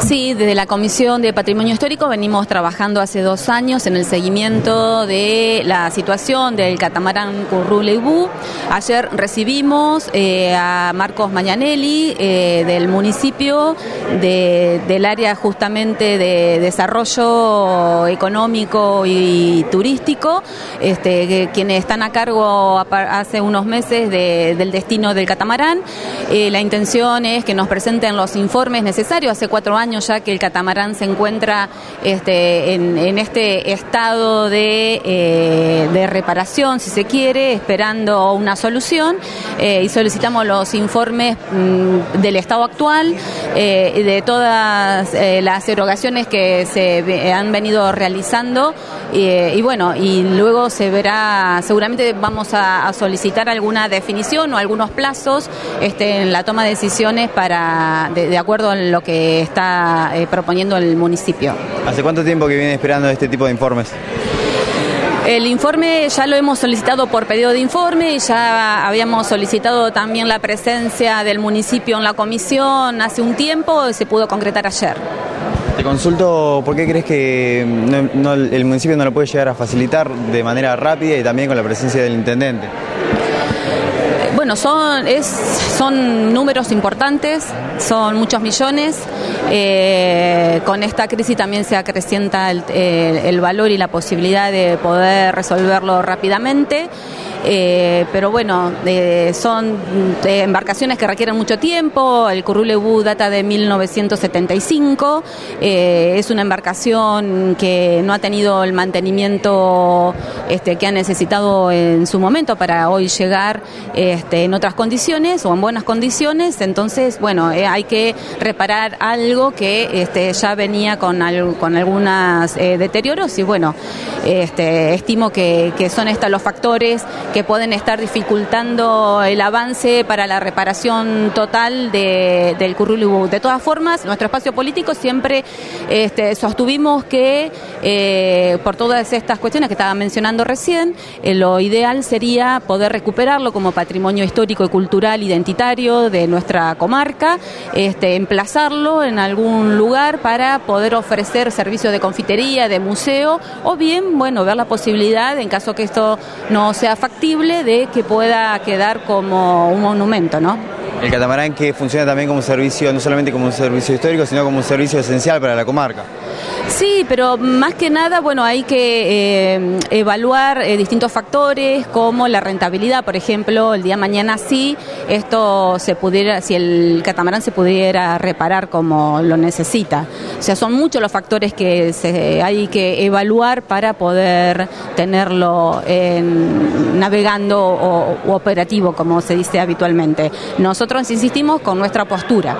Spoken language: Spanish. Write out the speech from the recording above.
Sí, desde la Comisión de Patrimonio Histórico venimos trabajando hace dos años en el seguimiento de la situación del catamarán Curruleibú. Ayer recibimos eh, a Marcos Mañanelli eh, del municipio del área justamente de desarrollo económico y turístico, este, quienes están a cargo hace unos meses del destino del catamarán. Eh, la intención es que nos presenten los informes necesarios. Hace cuatro años ya que el catamarán se encuentra este, en, este estado de, de, reparación, si se quiere, esperando una solución eh, y solicitamos los informes mm, del estado actual eh, de todas eh, las erogaciones que se han venido realizando y bueno, y luego se verá, seguramente vamos a, solicitar alguna definición o algunos plazos este, en la toma de decisiones para, de acuerdo a lo que está eh, proponiendo el municipio. ¿Hace cuánto tiempo que viene esperando este tipo de informes? El informe ya lo hemos solicitado por pedido de informe y ya habíamos solicitado también la presencia del municipio en la comisión hace un tiempo y se pudo concretar ayer. Te consulto, ¿por qué crees que el municipio no lo puede llegar a facilitar de manera rápida y también con la presencia del intendente? Bueno, son, es, son números importantes, son muchos millones. Eh, con esta crisis también se acrecienta el valor y la posibilidad de poder resolverlo rápidamente. Eh, pero bueno, eh, son eh, embarcaciones que requieren mucho tiempo, el Currulebu data de 1975, es una embarcación que no ha tenido el mantenimiento este, que ha necesitado en su momento para hoy llegar este, en otras condiciones o en buenas condiciones, entonces bueno, hay que reparar algo que este, ya venía con, con algunos deterioros y bueno, este, estimo que, que son estos los factores que pueden estar dificultando el avance para la reparación total de, del currículum. De todas formas, nuestro espacio político siempre este, sostuvimos que eh, por todas estas cuestiones que estaba mencionando recién, eh, lo ideal sería poder recuperarlo como patrimonio histórico y cultural identitario de nuestra comarca, este, emplazarlo en algún lugar para poder ofrecer servicios de confitería, de museo, o bien, bueno, ver la posibilidad, en caso que esto no sea factible, de que pueda quedar como un monumento, ¿no? El catamarán que funciona también como servicio, no solamente como un servicio histórico, sino como un servicio esencial para la comarca. Sí, pero más que nada, bueno, hay que eh, evaluar eh, distintos factores como la rentabilidad, por ejemplo, el día de mañana sí, esto se pudiera, si el catamarán se pudiera reparar como lo necesita. O sea, son muchos los factores que se, hay que evaluar para poder tenerlo navegando o, o operativo, como se dice habitualmente. Nosotros insistimos con nuestra postura.